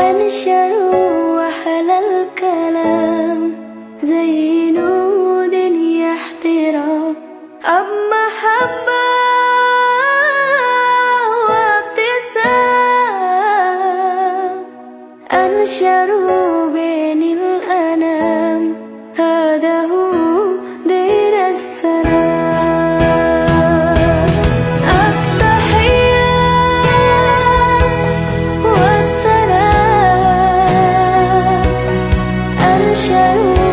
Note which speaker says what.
Speaker 1: أنشروا أحلى الكلام. زي نود احترام. أب محبة وابتسام. أنشروا ฉั